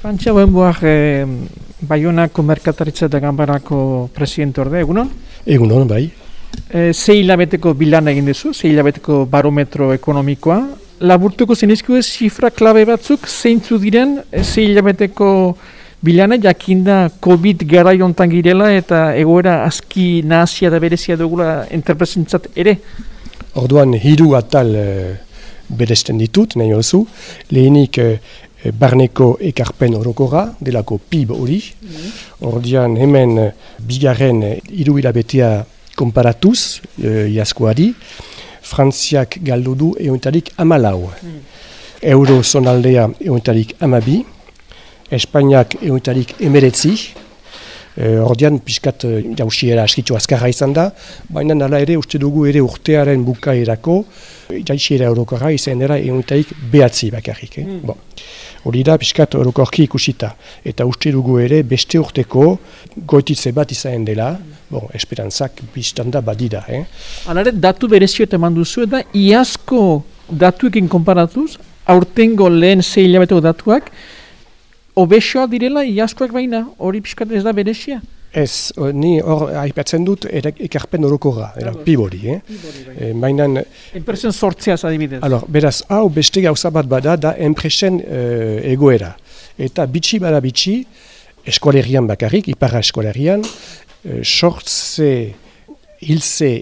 Pantxa buen buak eh, Bayonako Merkataritza eta Gambarako presidente orde, egunon? Egunon, bai. E, zei hilabeteko bilan egin duzu, zei hilabeteko barometro ekonomikoa. Laburtuko zenizko ez zifra klabe batzuk, zeintzu diren, e, zei hilabeteko bilana, jakinda COVID gara jontan girela eta egoera aski nahazia da berezia dugula enterpresentzat ere? Orduan, hiru atal e, beresten ditut, nahi oso. Lehenik, Eh, barneko ekarpen orokorra, delako PIB hori. Mm. Ordian hemen eh, bigarren eh, hiru betea konparatuz, e, jaskoari, Frantziak galdu du eguntarik amalau. Mm. Euro zonaldea eguntarik amabi, Espainiak eguntarik emeretzi, e, ordian pixkat jausiera askitzu azkarra izan da, baina nala ere uste dugu ere urtearen bukaerako, jausiera orokorra izan dira eguntarik behatzi bakarrik. Eh? Mm. Bon hori da piskat orokorki ikusita. Eta uste dugu ere beste urteko goititze bat izan dela, bon, esperantzak biztanda badida. Eh? Alare, datu berezio eta manduzu eta iazko datuekin konparatuz, aurtengo lehen zei datuak, obesoa direla iazkoak baina, hori piskat ez da berezia? Ez, ni hor aipatzen dut ekarpen orokorra, era pibori, eh? Bai. E, mainan... Enpresen sortzea adibidez. Alors, beraz, hau beste gauza bat bada da enpresen uh, egoera. Eta bitxi bada bitxi, eskolerian bakarrik, iparra eskolerian, uh, sortze, hilze,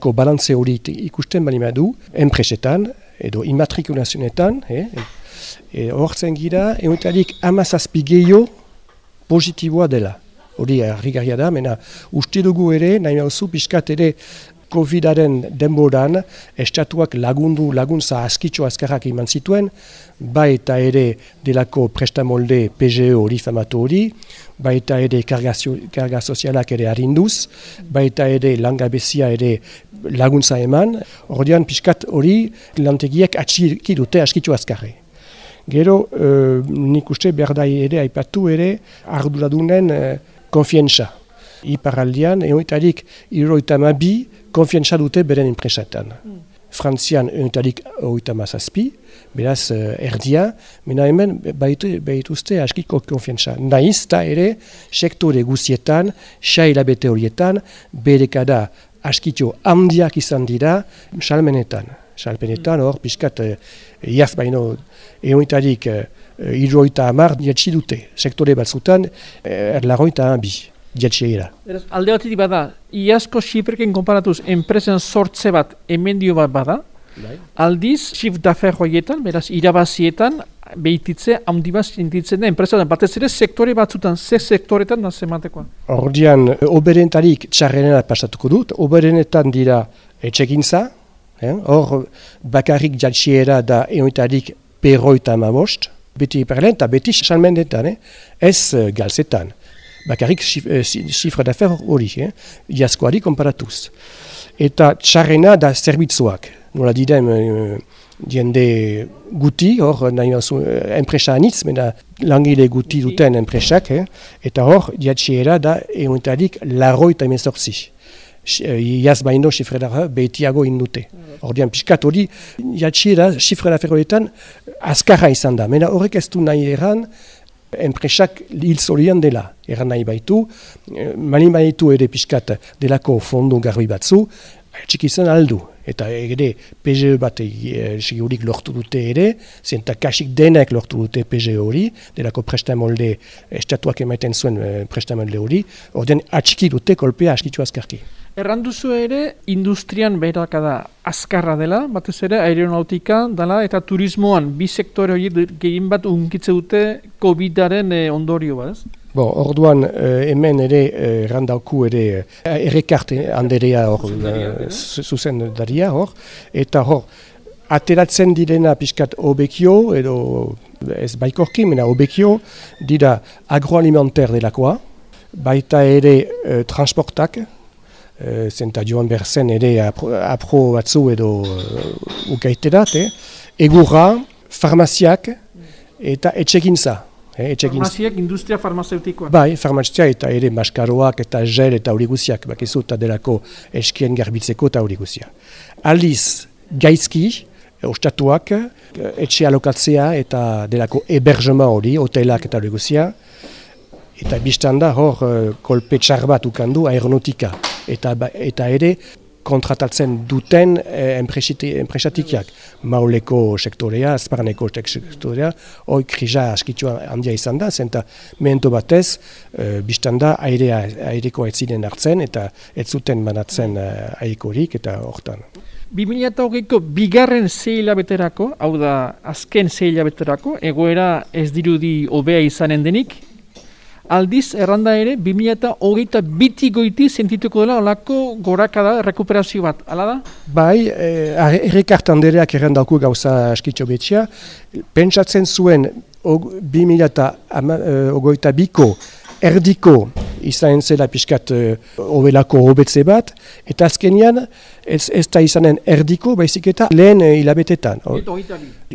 ko balantze hori ikusten bali du, enpresetan, edo immatrikulazionetan, eh? E, hortzen gira, eguntarik amazazpi gehiago positiboa dela hori harrigarria da, mena uste dugu ere, nahi mauzu, pixkat ere COVID-aren denboran, estatuak lagundu, laguntza askitxo azkarrak iman zituen, ba eta ere delako prestamolde PGE hori famatu hori, ba eta ere karga, karga sozialak ere harinduz, ba eta ere langabezia ere laguntza eman, ordean pixkat hori lantegiek atxiki dute askitxo azkarre. Gero, uh, nik uste berdai ere, aipatu ere, arduradunen uh, konfientza. Iparaldian, egoitarik iroita mabi, konfientza dute beren impresetan. Mm. Frantzian egoitarik oita mazazpi, beraz uh, erdia, mena hemen behituzte askiko konfientza. Naiz eta ere, sektore guzietan, xailabete horietan, berekada askitxo handiak izan dira, salmenetan. Salmenetan, hor, piskat, uh, iaz baino, egoitarik uh, iroita amar diatxi dute. Sektore batzutan, eh, erlaroita bi diatxiera. Alde bat bada, iazko xifreken konparatuz enpresen sortze bat emendio bat bada, bai. aldiz, xif dafer hoietan, beraz, irabazietan, behititze, handi bat zintitzen da, enpresan batez ere sektore batzutan, ze sektoretan da zematekoa? Hordian, oberentarik txarrenera pasatuko dut, oberenetan dira etxekintza, eh? hor bakarrik jatxiera da eoitarik perroita amabost, beti iparlen eta beti salmendetan, eh? ez uh, galzetan. Bakarrik sifra uh, d'afer hori, eh? jaskoari komparatuz. Eta txarrena da zerbitzuak. Nola didem, uh, diende guti, hor, nahi bazu, uh, enpresa anitz, mena langile guti duten enpresak, eh? eta hor, diatxiera da eguntarik larroi eta emezortzi. Iaz baino sifredara behitiago indute. Ordean, piskat hori, jatxiera sifreda ferroetan azkarra izan da. Mena horrek ez du nahi erran, enpresak hil zorian dela. Erran nahi baitu, malin baitu ere piskat delako fondu garbi batzu, txikizan aldu. Eta ere, PGE bat e, lortu dute ere, zenta kasik denek lortu dute PGE hori, delako prestamolde, estatuak emaiten zuen prestamolde hori, ordean atxiki dute kolpea askitu azkarki. Erranduzu ere, industrian behirakada azkarra dela, batez ere, aeronautika dela, eta turismoan, bi sektore hori gehien bat unkitze dute COVID-aren eh, ondorio bat, Bo, orduan eh, hemen ere eh, randauku ere eh, errekarte handerea hor zuzen daria hor, eta hor, ateratzen direna pixkat obekio, edo ez baikorki, mena obekio, dira agroalimenter delakoa, baita ere transportak, zenta joan berzen ere apro, batzu edo uh, ukaiterat, egurra, farmaziak eta etxegintza. Eh, Farmaziak industria farmazeutikoa. Bai, farmazia eta ere maskaroak eta gel eta hori guziak, bakizu eta delako eskien garbitzeko eta hori guzia. Aliz, gaizki, ostatuak, etxe alokatzea eta delako ebergema hori, hotelak eta leguzia. Eta biztan da hor kolpe txar bat ukandu aeronautika. Eta, ba, eta ere kontratatzen duten eh, enpresatikiak. Mauleko sektorea, azparneko sektorea, hoi krija askitua handia izan da, zenta mehento batez, eh, biztan da airea, aireko ez ziren hartzen eta ez zuten manatzen eh, aikorik eta hortan. 2008ko bigarren zehila beterako, hau da azken zehila beterako, egoera ez dirudi obea izanen denik, aldiz erranda ere 2008 biti goiti sentituko dela olako gorakada rekuperazio bat, ala da? Bai, eh, errekartan dereak errandauko gauza askitxo betxia, pentsatzen zuen 2008 biko erdiko izan zela pixkat uh, obelako hobetze bat, eta azkenian ez, ez da izanen erdiko, baizik eta lehen uh, hilabetetan.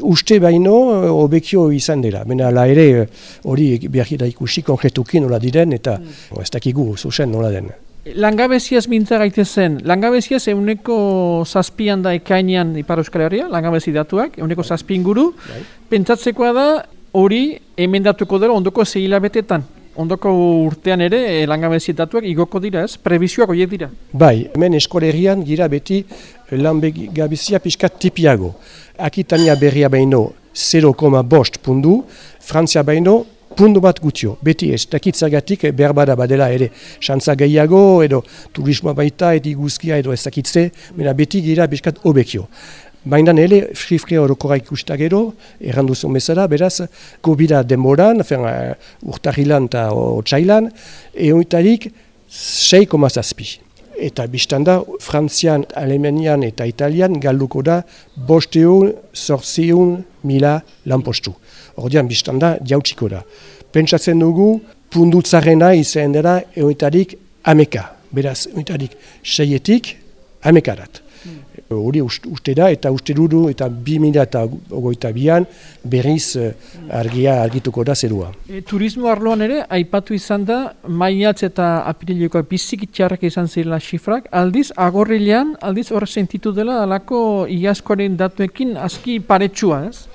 Uste baino, uh, obekio izan dela. Bena, la ere, hori uh, behar da ikusi konkretukin nola diren, eta mm. ez dakigu, zuzen nola den. Langabeziaz mintza gaite zen, langabeziaz euneko zazpian da ekainean Ipar Euskal Herria, langabezi datuak, euneko zazpin guru, bai. pentsatzekoa da hori emendatuko dela ondoko zehilabetetan ondoko urtean ere e, langabezietatuak igoko dira ez? Prebizioak horiek dira? Bai, hemen eskolerian gira beti eh, langabezia pixkat tipiago. Akitania berria baino 0,5 pundu, Frantzia baino pundu bat gutio. Beti ez, dakitzagatik eh, behar bada badela ere xantza gehiago, edo turismoa baita, edo guzkia, edo ezakitze, beti gira pixkat obekio. Baina nire frifre horokora ikusta gero, errandu zuen bezala, beraz, kobira demoran, fen, uh, urtarilan eta otxailan, eoitarik 6,6. Eta biztanda, Frantzian, Alemanian eta Italian galduko da bosteun, sortzeun, mila lanpostu. Ordean, biztanda, jautsiko da. Pentsatzen dugu, pundutzarena izan dira eoitarik ameka. Beraz, eoitarik seietik amekarat hori uste da eta uste dudu eta bi mila eta ogoita bian berriz uh, argia argituko da zerua. E, turismo arloan ere, aipatu izan da, maiatz eta apirileko bizik itxarrak izan zirela xifrak, aldiz, agorrilean, aldiz hor sentitu dela alako iaskoaren datuekin aski paretsua, ez?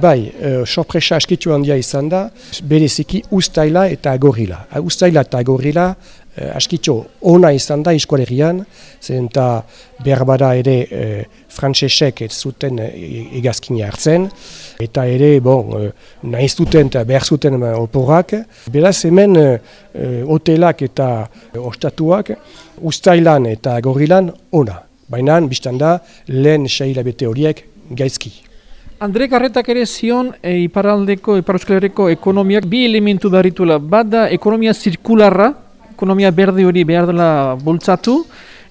Bai, uh, sorpresa askitu handia izan da, bereziki ustaila eta agorrila. Ustaila eta agorrila eh, askitxo ona izan da eskualerian, zen eta behar bada ere eh, frantzesek ez zuten eh, hartzen, eta ere, bon, eh, nahiz duten eta behar zuten eh, oporrak. Beraz hemen eh, hotelak eta eh, ostatuak ustailan eta gorrilan ona. Baina, biztan da, lehen seila bete horiek gaizki. Andre Garretak ere zion e, iparaldeko, iparoskalereko ekonomiak bi elementu daritula. Bada ekonomia zirkularra, ekonomia berde hori behar dela bultzatu,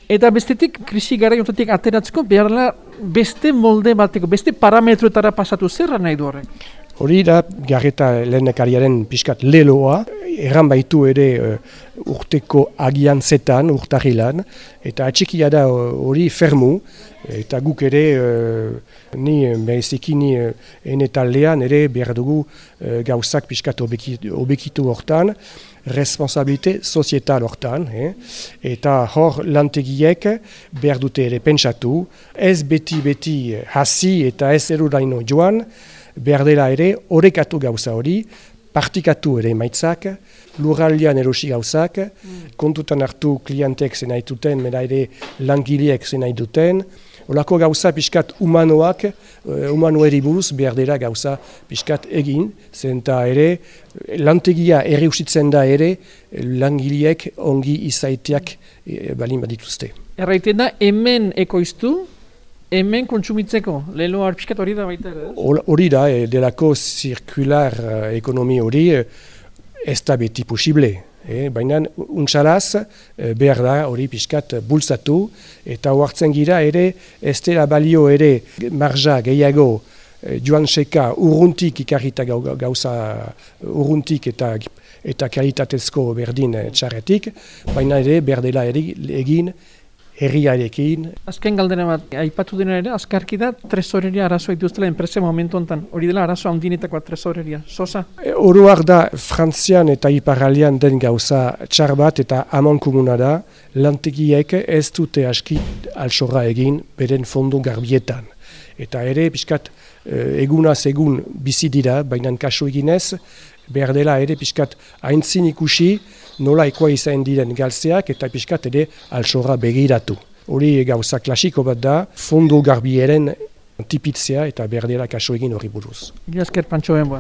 eta bestetik, krisi gara jontatik ateratzeko behar dela beste molde bateko, beste parametroetara pasatu zerra nahi du horrek. Hori da, garreta lehenekariaren pixkat leloa, erran baitu ere uh, urteko agian zetan, urtarilan, eta atxikia da hori fermu, eta guk ere, uh, ni behiziki ni enetaldean ere behar dugu gauzak pixkat obekitu hortan, responsabilite sozietal hortan, eh? eta hor lantegiek behar dute ere pentsatu, ez beti-beti hasi eta ez eruraino joan, behar dela ere horrekatu gauza hori, partikatu ere maitzak, lurraldean erosi gauzak, mm. kontutan hartu klientek zen nahi duten, mera ere langileek zen nahi duten, Olako gauza pixkat humanoak, uh, humano buruz behar dela gauza pixkat egin, zenta ere lantegia ere usitzen da ere langileek ongi izaiteak e, balin badituzte. Erraiten da hemen ekoiztu, hemen kontsumitzeko, lehelo arpiskat hori da baita? Hori da, e, delako zirkular ekonomi hori ez da beti posible. E, Baina untsalaz e, behar da hori pixkat bultzatu eta hoartzen gira ere ez dela balio ere marja gehiago e, joan seka urruntik ikarrita gauza urruntik eta eta kalitatezko berdin txarretik, baina ere berdela egin herriarekin. Azken galdera bat, aipatu dena ere, azkarki da, tresoreria arazoa dituztela enprese momentu honetan. Hori dela arazoa handinetako tresoreria. Sosa? E, Oroak da, Frantzian eta Iparalian den gauza txar bat eta amon komuna da, lantegiek ez dute aski altsorra egin beren fondu garbietan. eta ere pixkat eh, egunaz egun bizi dira, baina kasu eginez, behar dela ere pixkat haintzin ikusi nola ekoa izan diren galtzeak eta pixkat ere altsora begiratu. Hori gauza klasiko bat da, fondo garbieren tipitzea eta behar dela kasu egin hori buruz. Gila esker, Pantxo Benboa.